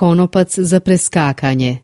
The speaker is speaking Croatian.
konopac za preskakanje.